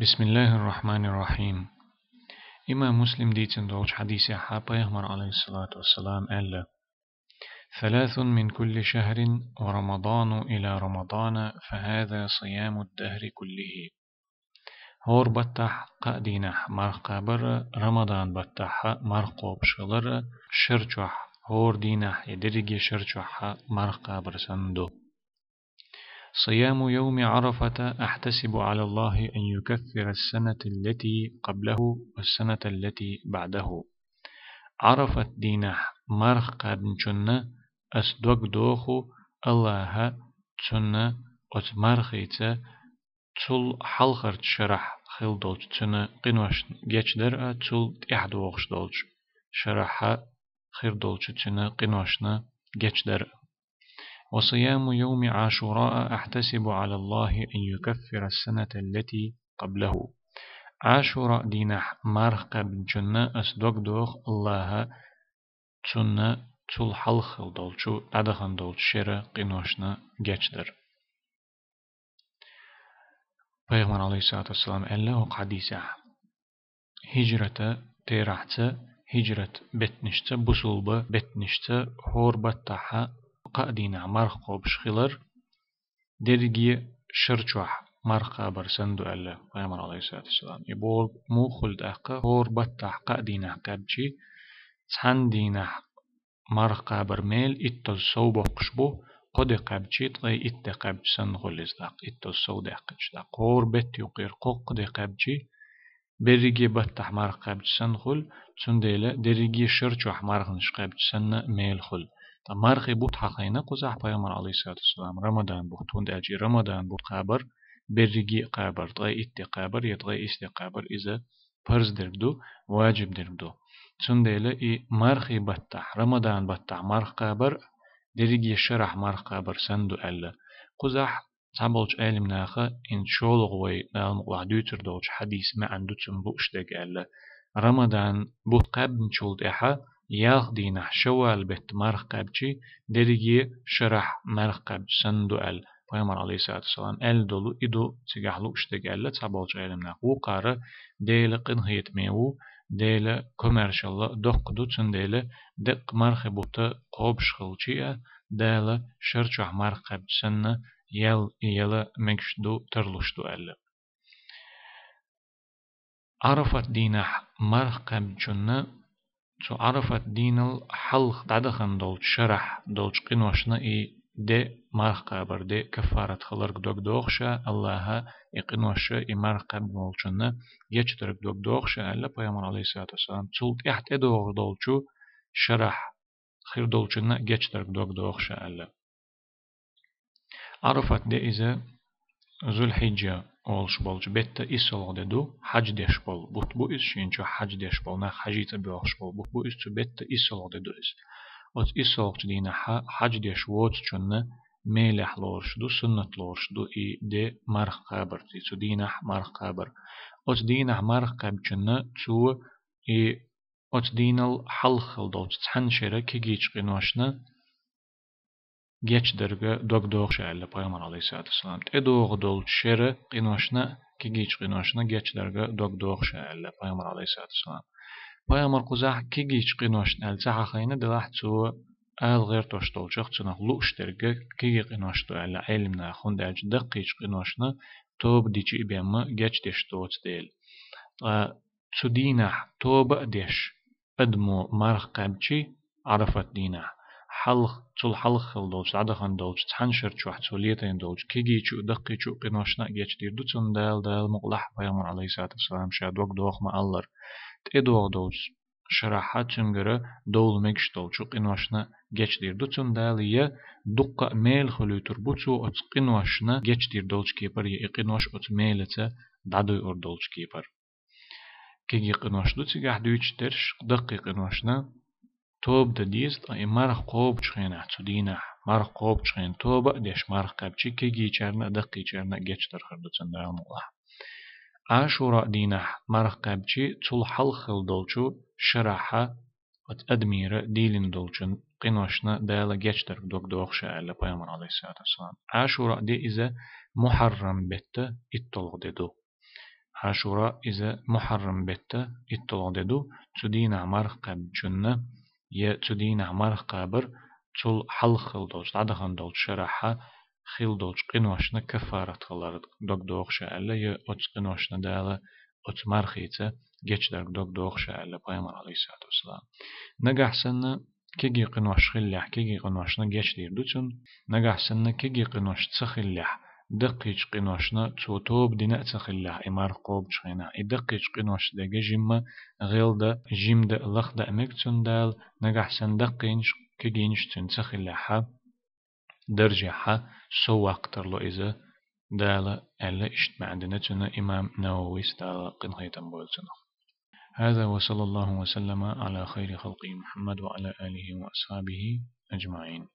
بسم الله الرحمن الرحيم إمام مسلم ديتن دوش حديث حابا يغمر عليه الصلاة والسلام ألا ثلاث من كل شهر ورمضان إلى رمضان فهذا صيام الدهر كله هور بتح قادينح مرقابر رمضان بتح مرقوب شغلر شرچوح هور دينح يدرج شرچوح مرقابر سندو صيام يوم عرفة أحتسب على الله أن يكفر السنة التي قبله والسنة التي بعده. عرفت دينه مرخ قابن جنة أسدوك دوخو الله تشنة أت مرخيتا تول حلخر شرح خيل دولج تشنة قنوش جيش در تول تحدوغش دولج شرح خير دولج تشنة قنوشنا جيش در. وصيام يوم عاشوراء أحتسب على الله أن يكفر السنة التي قبله. عاشوراء دينح مارخ قبل جنة أسدوك دوخ الله تسنة تول حلخل دولشو أدخن دولش قنوشنا جيشدر پیغمبر عليه الصلاة والسلام ألا حديثة هجرة تيرحت هجرة بتنشت بسولبة بتنشت هور بتحا قادين مرخ قوبش خلر درجي شرچوح مرخا برسندو ألا پیغمبر عليه الصلاة والسلام. يبول مو خلد أحقا هور بتح قادين أحقابشي تحن دينح مرخا برميل إتل صوبه قشبو قد قبچي طي إت قبچ سن غلز داق إتل صو داقش داق. قور بت يقير قد قبچي بريجي بتح مرخ قبچ سن خل تنديلا دريجي شرچوح مرخنش قبچ سن ميل خل تمارخي بوت حقينا قزح پیغمبر عليه الصلاة والسلام رمضان بوت وند أجي رمضان بوت قابر برجي قابر طغي ات قابر يطغي است قابر إذا فرز دربدو واجب دربدو تنديلا إي مارخي بتح رمضان بتح مارخ قابر درجي شرح مارخ قابر سندو ألا قزح تعبلج علم ناخا إن شولغ وي نالم وعدوتر دولج حديث ما عنده تنبوش دق ألا رمضان بوت قاب نشولد إحا ياخ دينا شوال بيت مرخ قبجي درجي شرح مرخ قبج سندو ال پیامبر علیه والسلام ال دولو إدو تجعلو اشتق ال تبالج علمنا وقارة ديل قنهيت ميو ديل كوميرشال دق دو تن ديل دق مرخ بوتا قوب شخلچي ديل شرچح مرخ قبج سنة يل يلا مكشدو ترلشدو ال عرفت دينا مرخ قبجنا شو عرفت دين الحلق دعدخن دول شرح دول قنوشنا إي دي مارخ قابر دي كفارة خلرق دوك دوخشا الله يقنوشا إي مارخ قابر مولشنا يجترق دوك دوخشا ألا بيامر عليه الصلاة والسلام تسولت إحت إدوغ دولشو شرح خير دولشنا يجترق دوك دوخشا ألا عرفت دي إذا ذو الحجة أولش بولج بيتا إسولغ ددو حج ديش بول بوت بو إس شينشو حج ديش بول نا حجيتا بيوخش بول بوت بو إس تو بيتا إسولغ ددو إس أوت إسولغ دينا حج ديش ووت چون ميلح لورش دو سنة لورش دو إي دي مرخ قابر تي تو دينا مرخ قابر أوت دينا مرخ قابر چون تو إي أوت دينا حلخل دوت تحن شرا كي جيش قنوشنا geç derge dog dog şerle Peygamber aleyhissalatu vesselam. E dog dol şere qinoşna ki geç qinoşna geç derge dog dog şerle Peygamber aleyhissalatu vesselam. Peygamber quzah ki geç qinoşna el sahayna dilah tu al غير توشتول شخصنا لوش درجة كي قناشتو على علمنا خون داج دقيق قناشنا توب ديجي بيما جاش ديش توت ديل تدينا توب ديش أدمو مرخ قبشي عرفت دينا حلخ تول حلخ خل دولش عدا خان دولش تحنشر شو حتوليتين دولش كيجي شو دقي شو قناشنا جيش دير دو تون دال دال مقلح بيامر عليه الصلاة والسلام شاد وقت دوخ ما ألر تيدوغ دولش شراحة تنجرة دول مكش دول شو قناشنا جيش دير دو تون دال يه دقة ميل خلو تربوتو ات قناشنا جيش دير دولش كيبر يه قناش ات ميلتا دعدو اور دولش كيبر كيجي قناش دو تيجي حدوش ترش دقي قناشنا توب دديس اي مرخ قوب چخين احتدينا مرخ قوب چخين توب ديش مرخ قبچي كي جي چرنا دقي چرنا گيچ در خردو چندان الله عاشورا دينا مرخ قبچي تول حلخل دولچو شرحة وت أدميرة ديلين دولچن قنوشنا دالا گيچ در دوك دوخ شاء پیامبر عليه الصلاة والسلام. عاشورا دي إذا محرم بيت اتلغ ددو عاشوراء إذا محرم بيتا إطلاع ددو تدين عمر قب جنة يا تدين عمر قابر تول حل خل دولش عدخن دولش شرحة خيل دولش قنوشنا كفارة خلارد دوك دوخشا ألا يا أتس قنوشنا دالا أتس مرخيتا جيش دارك دوك دوخشا ألا بيامر عليه الصلاة والسلام نجح سنة كيجي قنوش خلح كيجي قنوشنا جيش دير دوتون نجح سنة كيجي قنوش تسخلح دقيج قنوشنا توتوب دينا تخلح إمار قوب شخينا إدقيج قنوش دقي جيما غيل دا جيم دا لخ دا أمكتون دال نجح سن دقينش كيجينش تن تخلحها درجحها سو أكتر لو إذا دالا ألا إشت معدنا تنا إمام نووي ستالا قنخيتا بولتنا هذا وصلى الله وسلم على خير خلقه محمد وعلى آله وأصحابه أجمعين.